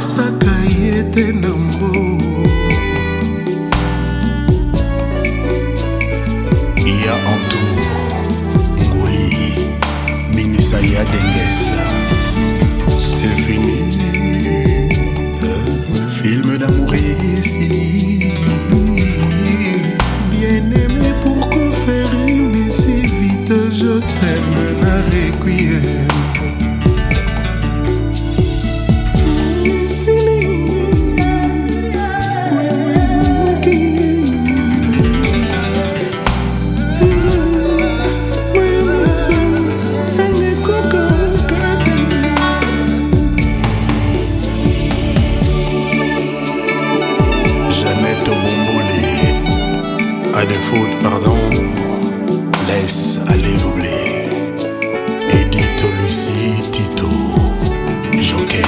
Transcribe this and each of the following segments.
esa calle tenaz. pardon, laisse aller l'oubli. Edith Lucie Tito, Joker.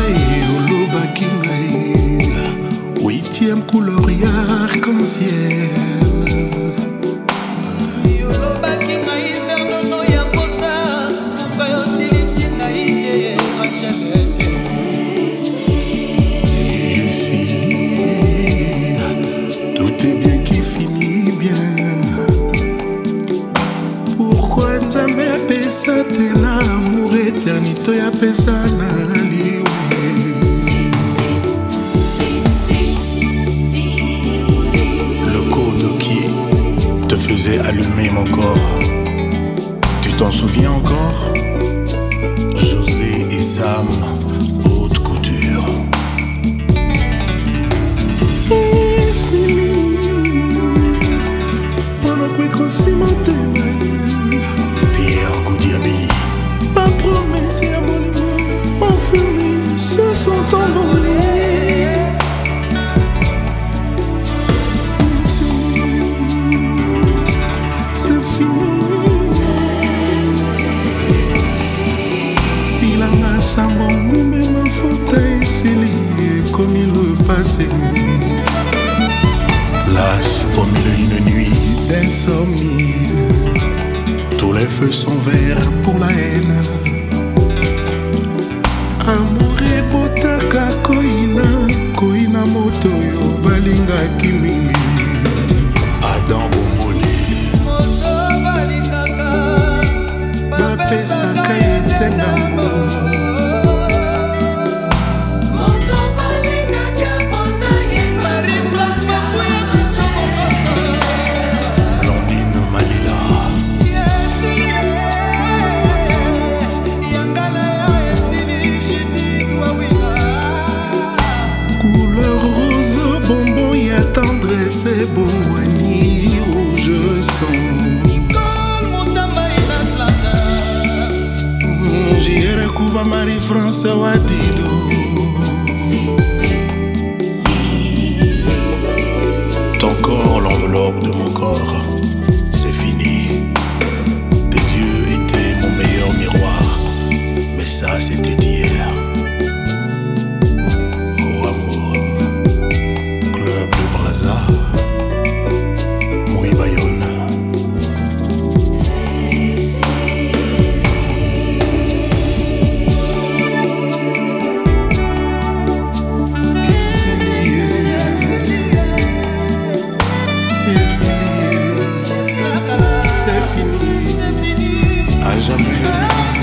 Aïe, Oloba Kingaï, huitième couleur arc-en-ciel. kopesa te éternité amour ya apesa na le code qui te faisait allumer mon corps tu t'en souviens encore José et Sam Las une une nuit d'insomnie, tous les feux sont verts pour la haine. boani rouge sang jierekuva mari france wadido vie est finie, c'est fini, à jamais.